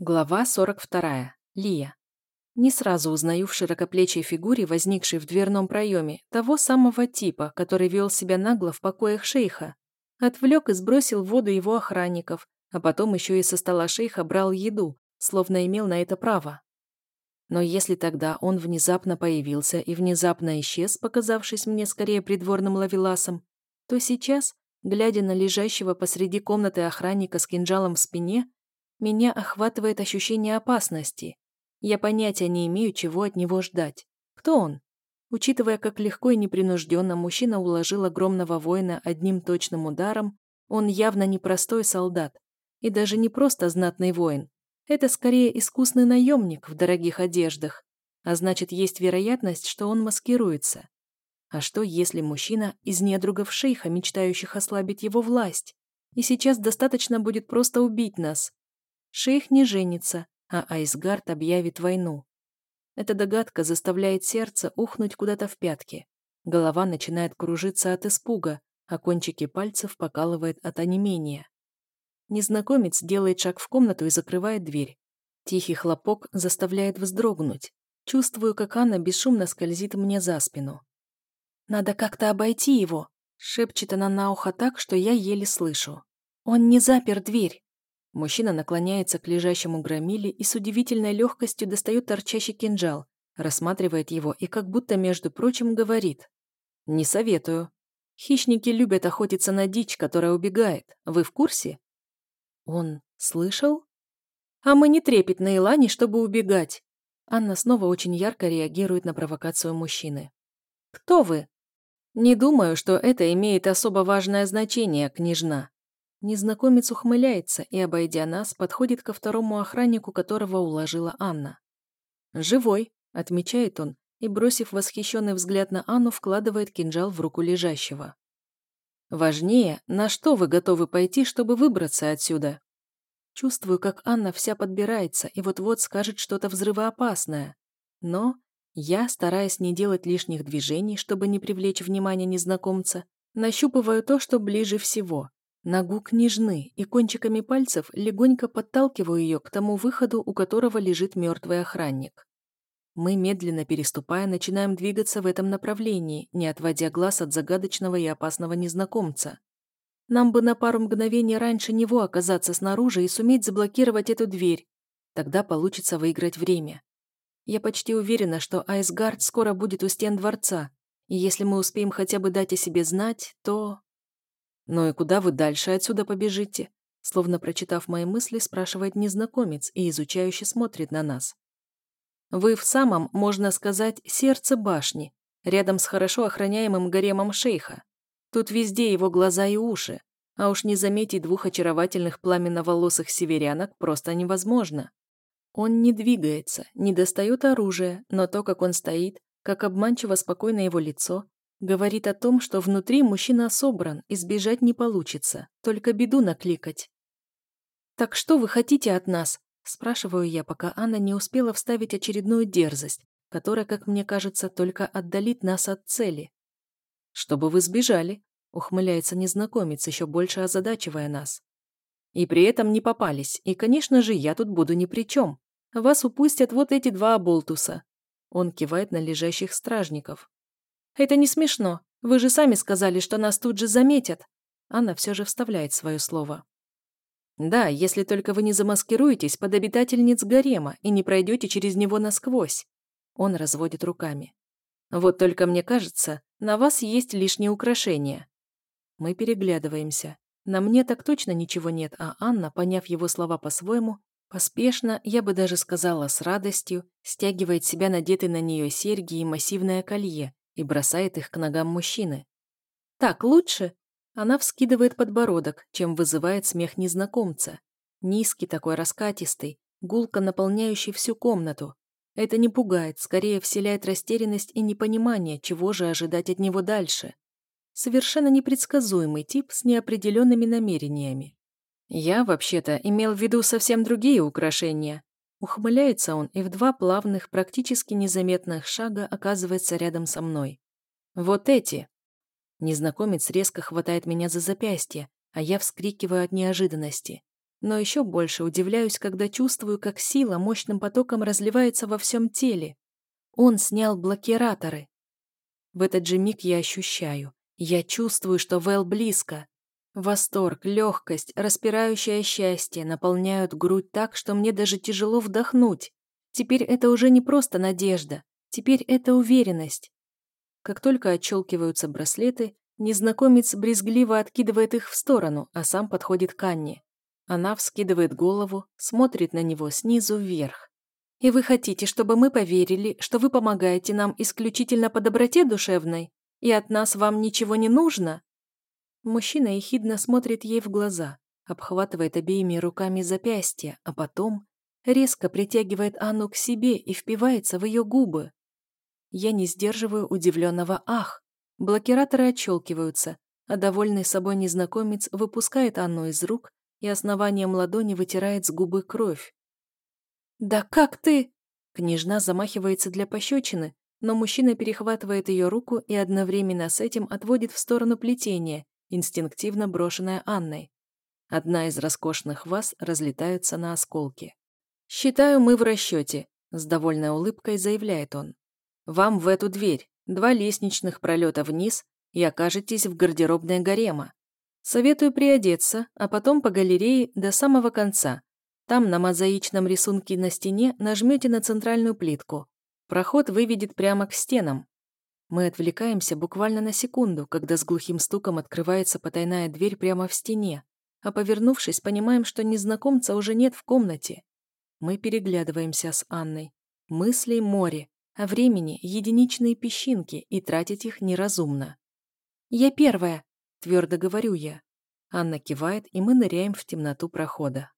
Глава 42. Лия. Не сразу узнаю в широкоплечей фигуре, возникшей в дверном проеме, того самого типа, который вел себя нагло в покоях шейха. Отвлек и сбросил в воду его охранников, а потом еще и со стола шейха брал еду, словно имел на это право. Но если тогда он внезапно появился и внезапно исчез, показавшись мне скорее придворным лавеласом, то сейчас, глядя на лежащего посреди комнаты охранника с кинжалом в спине, меня охватывает ощущение опасности. Я понятия не имею, чего от него ждать. Кто он? Учитывая, как легко и непринужденно мужчина уложил огромного воина одним точным ударом, он явно не простой солдат. И даже не просто знатный воин. Это скорее искусный наемник в дорогих одеждах. А значит, есть вероятность, что он маскируется. А что, если мужчина из недругов шейха, мечтающих ослабить его власть? И сейчас достаточно будет просто убить нас, Шейх не женится, а Айсгард объявит войну. Эта догадка заставляет сердце ухнуть куда-то в пятки. Голова начинает кружиться от испуга, а кончики пальцев покалывает от онемения. Незнакомец делает шаг в комнату и закрывает дверь. Тихий хлопок заставляет вздрогнуть. Чувствую, как Анна бесшумно скользит мне за спину. «Надо как-то обойти его», — шепчет она на ухо так, что я еле слышу. «Он не запер дверь». Мужчина наклоняется к лежащему громиле и с удивительной легкостью достает торчащий кинжал, рассматривает его и как будто, между прочим, говорит. «Не советую. Хищники любят охотиться на дичь, которая убегает. Вы в курсе?» «Он слышал?» «А мы не трепетные лани, чтобы убегать!» Анна снова очень ярко реагирует на провокацию мужчины. «Кто вы?» «Не думаю, что это имеет особо важное значение, княжна. Незнакомец ухмыляется и, обойдя нас, подходит ко второму охраннику, которого уложила Анна. «Живой», — отмечает он, и, бросив восхищенный взгляд на Анну, вкладывает кинжал в руку лежащего. «Важнее, на что вы готовы пойти, чтобы выбраться отсюда?» Чувствую, как Анна вся подбирается и вот-вот скажет что-то взрывоопасное. Но я, стараясь не делать лишних движений, чтобы не привлечь внимание незнакомца, нащупываю то, что ближе всего Ногу княжны и кончиками пальцев легонько подталкиваю ее к тому выходу, у которого лежит мертвый охранник. Мы, медленно переступая, начинаем двигаться в этом направлении, не отводя глаз от загадочного и опасного незнакомца. Нам бы на пару мгновений раньше него оказаться снаружи и суметь заблокировать эту дверь. Тогда получится выиграть время. Я почти уверена, что Айсгард скоро будет у стен дворца, и если мы успеем хотя бы дать о себе знать, то... «Ну и куда вы дальше отсюда побежите?» Словно прочитав мои мысли, спрашивает незнакомец и изучающе смотрит на нас. «Вы в самом, можно сказать, сердце башни, рядом с хорошо охраняемым гаремом шейха. Тут везде его глаза и уши, а уж не заметить двух очаровательных пламенно-волосых северянок просто невозможно. Он не двигается, не достает оружия, но то, как он стоит, как обманчиво спокойно его лицо, Говорит о том, что внутри мужчина собран, и сбежать не получится, только беду накликать. «Так что вы хотите от нас?» – спрашиваю я, пока Анна не успела вставить очередную дерзость, которая, как мне кажется, только отдалит нас от цели. «Чтобы вы сбежали», – ухмыляется незнакомец, еще больше озадачивая нас. «И при этом не попались, и, конечно же, я тут буду ни при чем. Вас упустят вот эти два оболтуса». Он кивает на лежащих стражников. «Это не смешно. Вы же сами сказали, что нас тут же заметят». Анна все же вставляет свое слово. «Да, если только вы не замаскируетесь под обитательниц гарема и не пройдете через него насквозь». Он разводит руками. «Вот только мне кажется, на вас есть лишние украшения». Мы переглядываемся. На мне так точно ничего нет, а Анна, поняв его слова по-своему, поспешно, я бы даже сказала с радостью, стягивает себя надетые на нее серьги и массивное колье, и бросает их к ногам мужчины. «Так лучше?» Она вскидывает подбородок, чем вызывает смех незнакомца. Низкий такой раскатистый, гулко наполняющий всю комнату. Это не пугает, скорее вселяет растерянность и непонимание, чего же ожидать от него дальше. Совершенно непредсказуемый тип с неопределенными намерениями. Я, вообще-то, имел в виду совсем другие украшения, Ухмыляется он и в два плавных, практически незаметных шага оказывается рядом со мной. «Вот эти!» Незнакомец резко хватает меня за запястье, а я вскрикиваю от неожиданности. Но еще больше удивляюсь, когда чувствую, как сила мощным потоком разливается во всем теле. Он снял блокираторы. В этот же миг я ощущаю, я чувствую, что Вэл близко. Восторг, легкость, распирающее счастье наполняют грудь так, что мне даже тяжело вдохнуть. Теперь это уже не просто надежда, теперь это уверенность. Как только отщелкиваются браслеты, незнакомец брезгливо откидывает их в сторону, а сам подходит к Анне. Она вскидывает голову, смотрит на него снизу вверх. «И вы хотите, чтобы мы поверили, что вы помогаете нам исключительно по доброте душевной, и от нас вам ничего не нужно?» Мужчина ехидно смотрит ей в глаза, обхватывает обеими руками запястья, а потом резко притягивает Анну к себе и впивается в ее губы. Я не сдерживаю удивленного «ах». Блокираторы отщелкиваются, а довольный собой незнакомец выпускает Анну из рук и основанием ладони вытирает с губы кровь. «Да как ты?» Княжна замахивается для пощечины, но мужчина перехватывает ее руку и одновременно с этим отводит в сторону плетения, инстинктивно брошенное Анной. Одна из роскошных ваз разлетается на осколки. «Считаю, мы в расчете», — с довольной улыбкой заявляет он. «Вам в эту дверь, два лестничных пролета вниз, и окажетесь в гардеробной гарема. Советую приодеться, а потом по галерее до самого конца. Там на мозаичном рисунке на стене нажмете на центральную плитку. Проход выведет прямо к стенам. Мы отвлекаемся буквально на секунду, когда с глухим стуком открывается потайная дверь прямо в стене, а повернувшись, понимаем, что незнакомца уже нет в комнате. Мы переглядываемся с Анной. Мыслей море, а времени единичные песчинки, и тратить их неразумно. «Я первая», Твердо говорю я. Анна кивает, и мы ныряем в темноту прохода.